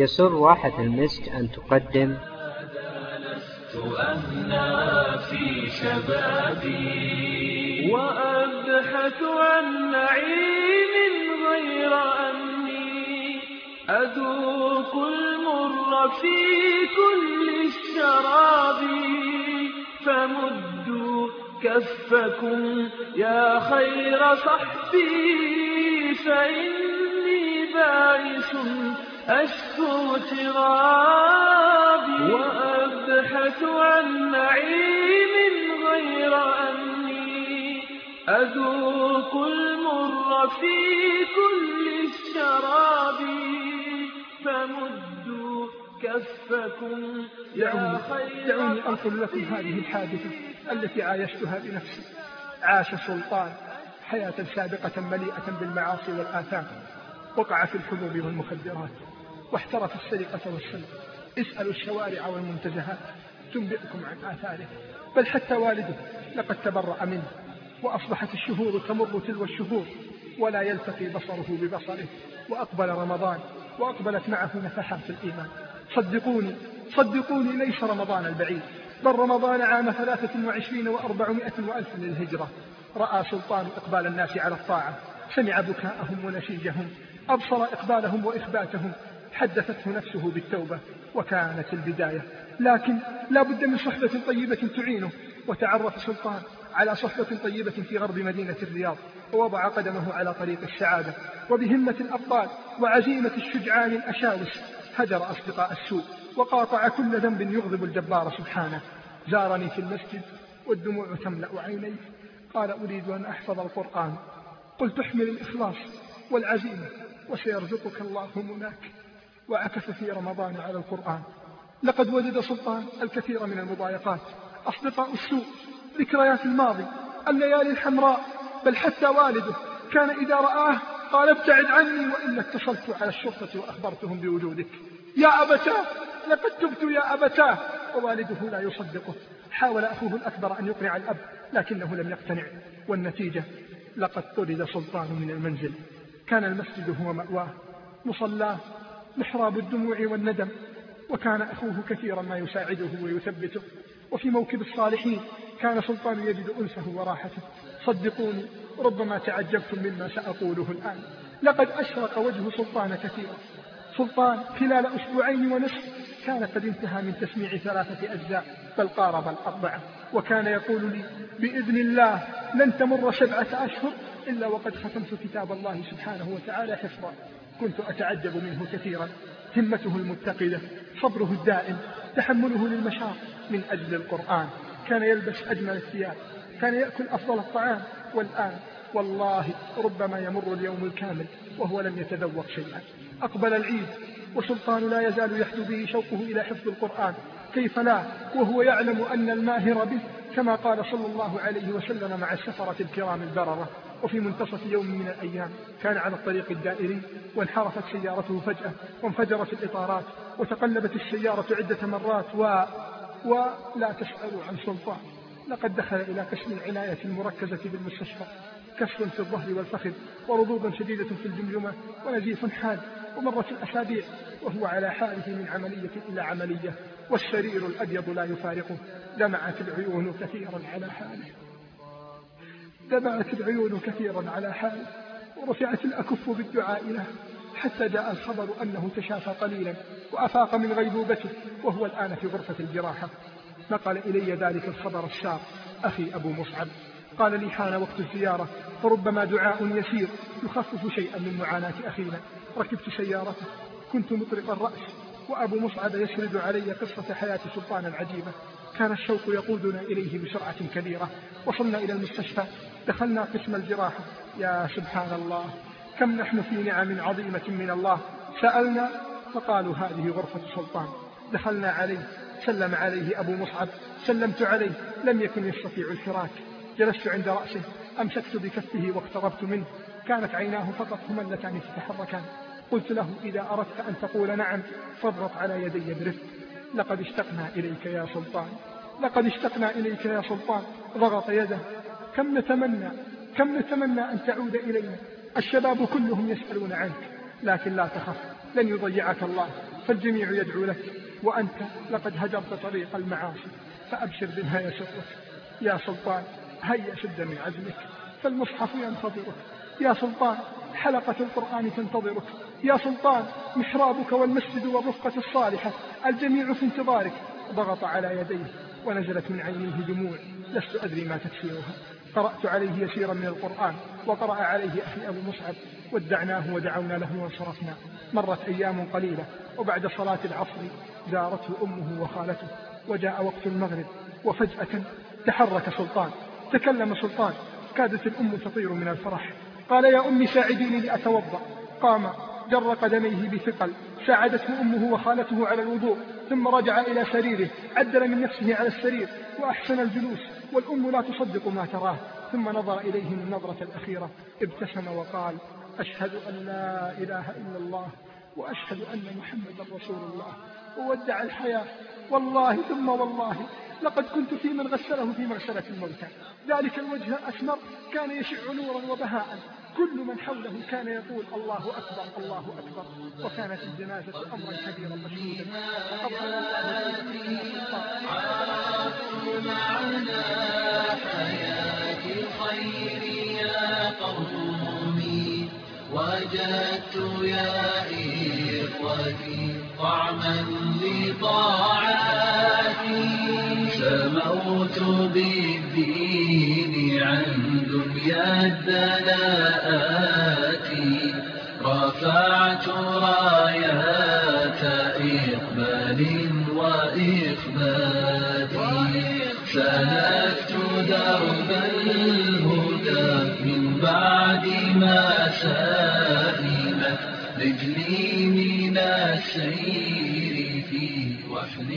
يسر واحة المسك أن تقدم. أهنى في شبابي. وأبحث عن نعيم غير أني أذوق المر في كل الشراب. فمدوا كفكم يا خير صحبي. فإني بائس أشكو ترابي وأبحث عن نعيم غير أني أذوق المر في كل الشراب. فمدوا كفكم يا خير دعوني أنقل لكم هذه الحادثة التي عايشتها بنفسي. عاش سلطان حياة سابقة مليئة بالمعاصي والآثام. وقع في الحبوب والمخدرات. واحترف السرقة والسلب. اسألوا الشوارع والمنتزهات تنبئكم عن آثاره. بل حتى والده لقد تبرأ منه وأصبحت الشهور تمر تلو الشهور ولا يلتقي بصره ببصره. وأقبل رمضان وأقبلت معه نفحات الإيمان. صدقوني صدقوني ليس رمضان البعيد بل رمضان عام ثلاثة وعشرين وأربعمائة وألف للهجرة. رأى سلطان إقبال الناس على الطاعة سمع بكاءهم ونشيجهم أبصر إقبالهم وإخباتهم حدثته نفسه بالتوبة وكانت البداية. لكن لا بد من صحبة طيبة تعينه. وتعرف سلطان على صحبة طيبة في غرب مدينة الرياض. ووضع قدمه على طريق السعادة. وبهمة الأبطال وعزيمة الشجعان الأشاوس هجر أصدقاء السوء. وقاطع كل ذنب يغضب الجبار سبحانه. زارني في المسجد والدموع تملأ عيني. قال أريد أن أحفظ القرآن. قلت احمل الإخلاص والعزيمة وسيرزقك الله مناك وعكف في رمضان على القرآن. لقد وجد سلطان الكثير من المضايقات. أصدقاء السوء ذكريات الماضي الليالي الحمراء. بل حتى والده كان إذا رآه قال ابتعد عني وإلا اتصلت على الشرطة وأخبرتهم بوجودك. يا أبتاه لقد تبت يا أبتاه. ووالده لا يصدقه. حاول أخوه الأكبر أن يقنع الأب لكنه لم يقتنع. والنتيجة لقد طرد سلطان من المنزل. كان المسجد هو مأواه. مصلاه محراب الدموع والندم وكان أخوه كثيرا ما يساعده ويثبته. وفي موكب الصالحين كان سلطان يجد أنسه وراحته. صدقوني ربما تعجبتم مما سأقوله الآن. لقد أشرق وجه سلطان كثيرا. سلطان خلال أسبوعين ونصف كان قد انتهى من تسميع ثلاثة أجزاء بل قارب الأربعة. وكان يقول لي بإذن الله لن تمر سبعة أشهر إلا وقد ختمت كتاب الله سبحانه وتعالى حفظا كنت أتعجب منه كثيرا. همته المتقدة صبره الدائم تحمله للمشاق من أجل القرآن. كان يلبس أجمل الثياب كان يأكل أفضل الطعام. والآن والله ربما يمر اليوم الكامل وهو لم يتذوق شيئا. أقبل العيد وسلطان لا يزال يحدو به شوقه إلى حفظ القرآن. كيف لا؟ وهو يعلم أن الماهر به كما قال صلى الله عليه وسلم مع السفرة الكرام البررة. وفي منتصف يوم من الأيام كان على الطريق الدائري وانحرفت سيارته فجأة وانفجرت الإطارات وتقلبت السيارة عدة مرات و... ولا تسألوا عن سلطان. لقد دخل إلى قسم العناية المركزة بالمستشفى. كسر في الظهر والفخذ ورضوض شديدة في الجمجمة ونزيف حاد ومرت الأسابيع وهو على حاله من عملية إلى عملية والسرير الأبيض لا يفارقه دمعت العيون كثيرا على حاله. دمعت العيون كثيرا على حاله ورفعت الأكف بالدعاء له حتى جاء الخبر أنه تشافى قليلا وأفاق من غيبوبته وهو الآن في غرفة الجراحة. نقل إلي ذلك الخبر الشاق أخي أبو مصعب. قال لي حان وقت الزيارة فربما دعاء يسير يخفف شيئا من معاناة أخينا. ركبت سيارته كنت مطرق الرأس وأبو مصعب يسرد علي قصة حياة سلطان العجيبة. كان الشوق يقودنا إليه بسرعة كبيرة وصلنا إلى المستشفى دخلنا قسم الجراحة يا سبحان الله كم نحن في نعم عظيمة من الله. سألنا فقالوا هذه غرفة سلطان. دخلنا عليه سلم عليه أبو مصعب. سلمت عليه لم يكن يستطيع الحراك جلست عند رأسه أمسكت بكفه واقتربت منه. كانت عيناه فقط هما اللتان تتحركان قلت له إذا أردت أن تقول نعم فاضغط على يدي برفق. لقد اشتقنا إليك يا سلطان. لقد اشتقنا إليك يا سلطان. ضغط يده كم نتمنى كم نتمنى أن تعود إلينا؟ الشباب كلهم يسألون عنك لكن لا تخف لن يضيعك الله فالجميع يدعو لك وأنت لقد هجرت طريق المعاصي فأبشر بنهاية سرك يا سلطان هيا شد من عزمك فالمصحف ينتظرك. يا سلطان حلقة القرآن تنتظرك. يا سلطان محرابك والمسجد والرفقة الصالحة الجميع في انتظارك. ضغط على يديه ونزلت من عينيه دموع لست أدري ما تكفيرها قرأت عليه يسيرا من القرآن وقرأ عليه أخي أبو مصعب ودعناه ودعونا له وانصرفنا. مرت أيام قليلة وبعد صلاة العصر زارته أمه وخالته وجاء وقت المغرب وفجأة تحرك سلطان تكلم سلطان كادت الأم تطير من الفرح. قال يا أمي ساعديني لأتوضأ. قام جر قدميه بثقل ساعدته أمه وخالته على الوضوء ثم رجع إلى سريره عدل من نفسه على السرير وأحسن الجلوس والأم لا تصدق ما تراه ثم نظر إليهم النظرة الأخيرة ابتسم وقال أشهد أن لا إله إلا الله وأشهد أن محمدا رسول الله وودع الحياة والله ثم والله لقد كنت في من غسله في مغسلة الموتى ذلك الوجه أسمر كان يشع نورا وبهاء. كل من حوله كان يقول الله أكبر الله أكبر. وكانت الجنازة أمرا كبيرا مشهودا. معنا حياة الخير يا قومي وجدت يا إخوتي طعما لطاعاتي سموت بالدين عن دنيا الدناءات رفعت رايات إقبال وإخبات. سلكت درب الهدى من بعد ما سلمت رجلي من السير في وحل